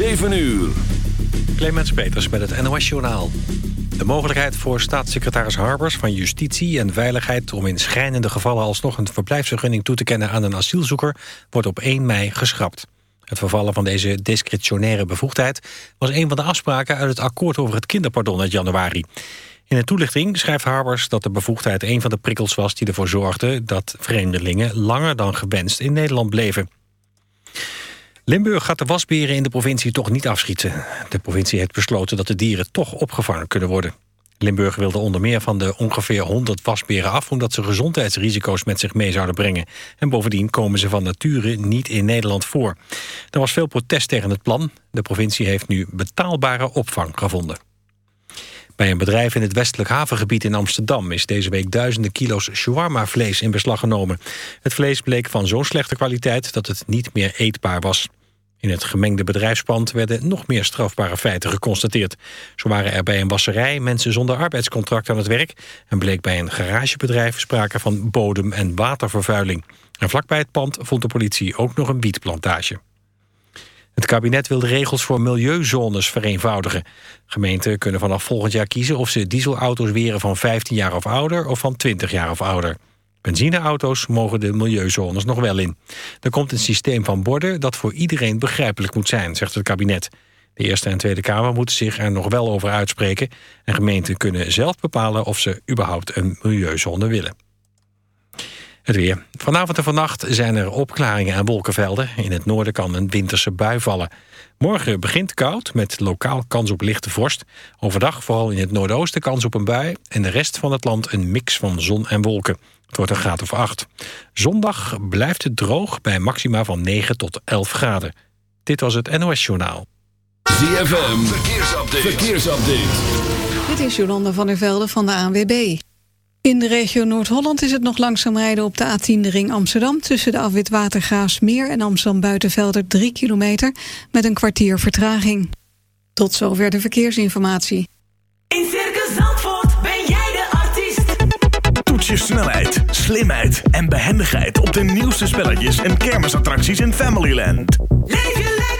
7 uur. Clemens Peters met het NOS Journaal. De mogelijkheid voor staatssecretaris Harbers van Justitie en Veiligheid... om in schrijnende gevallen alsnog een verblijfsvergunning toe te kennen aan een asielzoeker... wordt op 1 mei geschrapt. Het vervallen van deze discretionaire bevoegdheid... was een van de afspraken uit het akkoord over het kinderpardon uit januari. In de toelichting schrijft Harbers dat de bevoegdheid een van de prikkels was... die ervoor zorgde dat vreemdelingen langer dan gewenst in Nederland bleven. Limburg gaat de wasberen in de provincie toch niet afschieten. De provincie heeft besloten dat de dieren toch opgevangen kunnen worden. Limburg wilde onder meer van de ongeveer 100 wasberen af... omdat ze gezondheidsrisico's met zich mee zouden brengen. En bovendien komen ze van nature niet in Nederland voor. Er was veel protest tegen het plan. De provincie heeft nu betaalbare opvang gevonden. Bij een bedrijf in het westelijk havengebied in Amsterdam... is deze week duizenden kilo's shawarma-vlees in beslag genomen. Het vlees bleek van zo'n slechte kwaliteit dat het niet meer eetbaar was. In het gemengde bedrijfspand werden nog meer strafbare feiten geconstateerd. Zo waren er bij een wasserij mensen zonder arbeidscontract aan het werk... en bleek bij een garagebedrijf sprake van bodem- en watervervuiling. En vlakbij het pand vond de politie ook nog een wietplantage. Het kabinet wil de regels voor milieuzones vereenvoudigen. Gemeenten kunnen vanaf volgend jaar kiezen of ze dieselauto's weren van 15 jaar of ouder of van 20 jaar of ouder. Benzineauto's mogen de milieuzones nog wel in. Er komt een systeem van borden dat voor iedereen begrijpelijk moet zijn, zegt het kabinet. De Eerste en Tweede Kamer moeten zich er nog wel over uitspreken... en gemeenten kunnen zelf bepalen of ze überhaupt een milieuzone willen. Het weer. Vanavond en vannacht zijn er opklaringen en wolkenvelden. In het noorden kan een winterse bui vallen. Morgen begint koud met lokaal kans op lichte vorst. Overdag vooral in het noordoosten kans op een bui... en de rest van het land een mix van zon en wolken. Het wordt een graad of 8. Zondag blijft het droog bij maxima van 9 tot 11 graden. Dit was het NOS Journaal. ZFM, verkeersupdate. verkeersupdate. Dit is Jolanda van der Velde van de ANWB. In de regio Noord-Holland is het nog langzaam rijden op de A10 de ring Amsterdam... tussen de afwit Watergraafsmeer en Amsterdam Buitenvelder 3 kilometer... met een kwartier vertraging. Tot zover de verkeersinformatie. In Circus Zandvoort ben jij de artiest. Toets je snelheid, slimheid en behendigheid... op de nieuwste spelletjes en kermisattracties in Familyland. Leef je lekker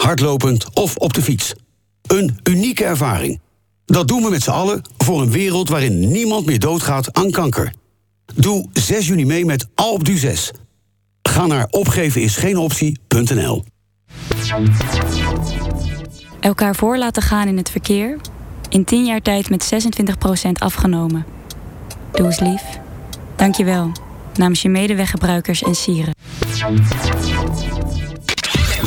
hardlopend of op de fiets. Een unieke ervaring. Dat doen we met z'n allen voor een wereld waarin niemand meer doodgaat aan kanker. Doe 6 juni mee met Alpe d'Huez. Ga naar opgevenisgeenoptie.nl Elkaar voor laten gaan in het verkeer. In 10 jaar tijd met 26% afgenomen. Doe eens lief. Dank je wel. Namens je medeweggebruikers en sieren.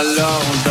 Alors on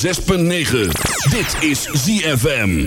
106.9. Dit is ZFM.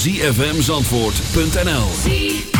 www.zfmzandvoort.nl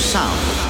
Sound.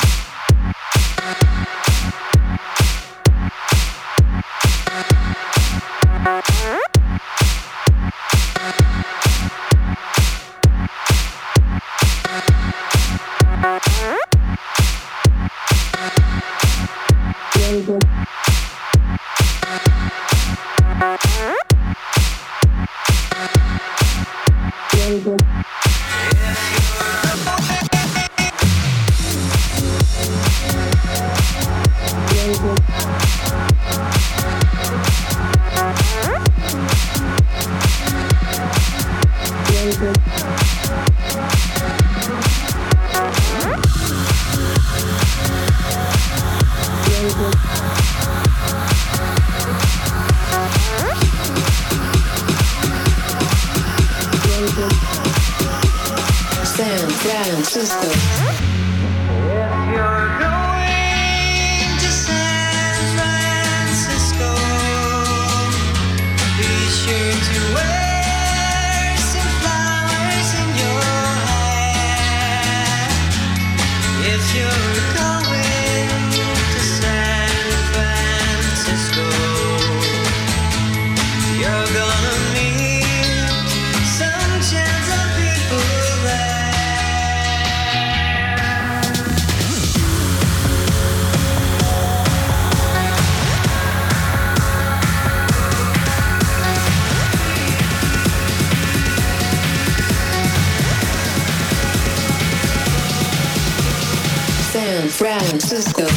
Francisco.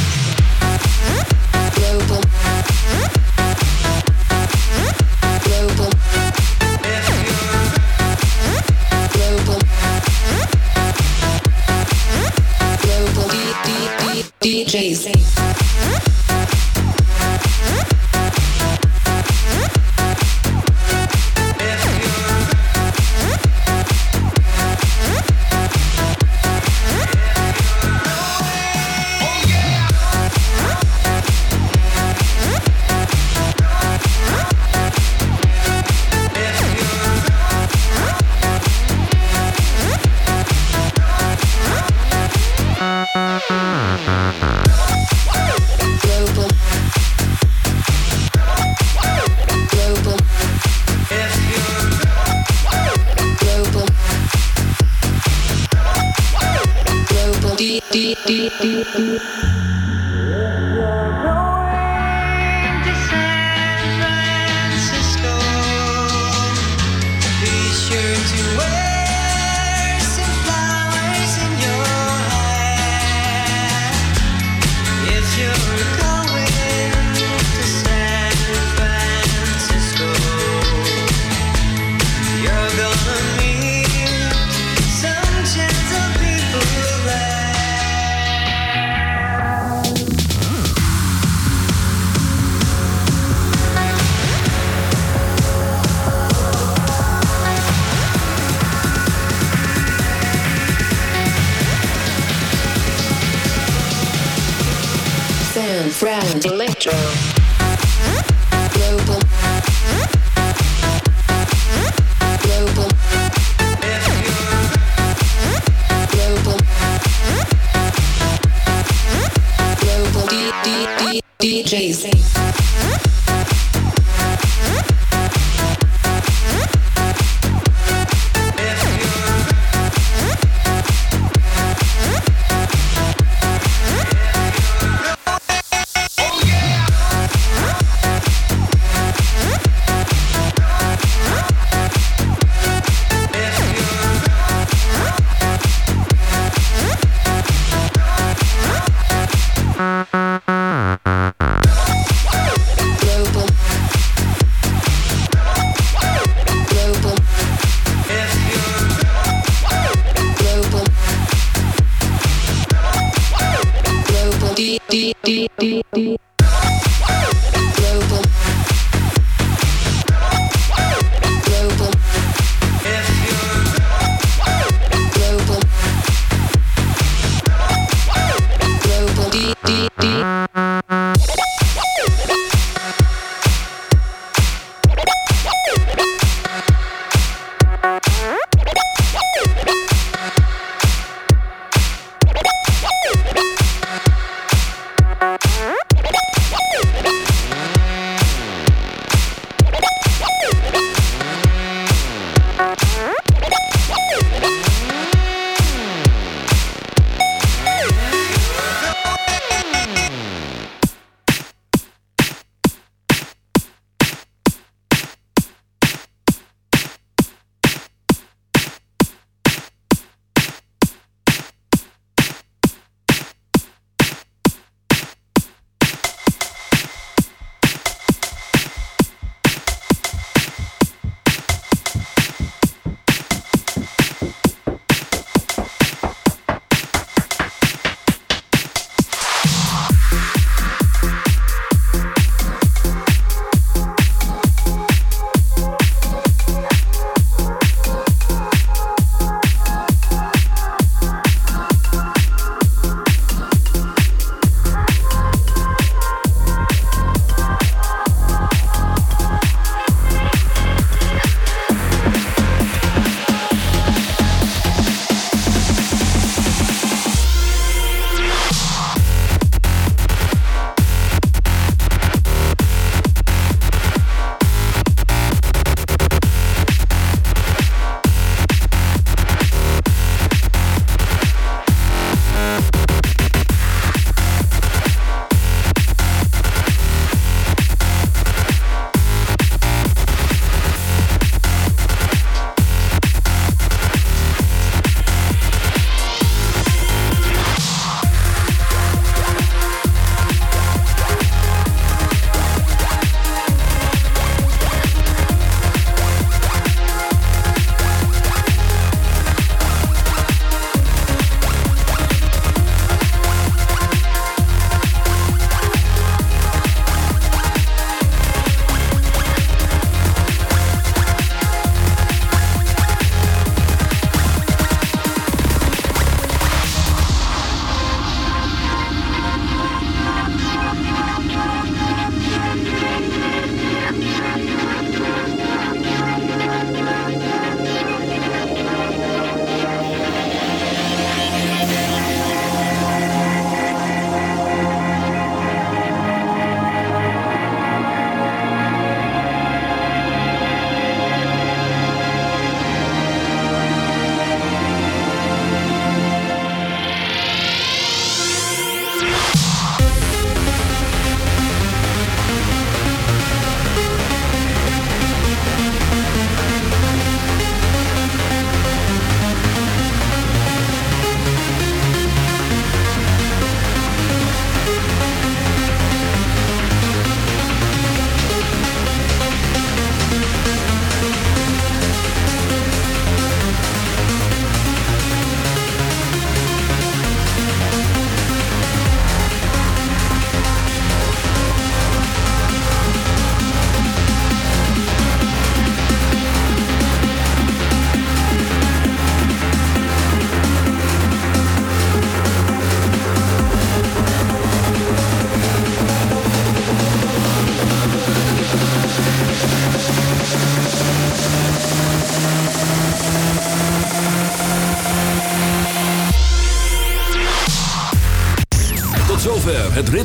electro.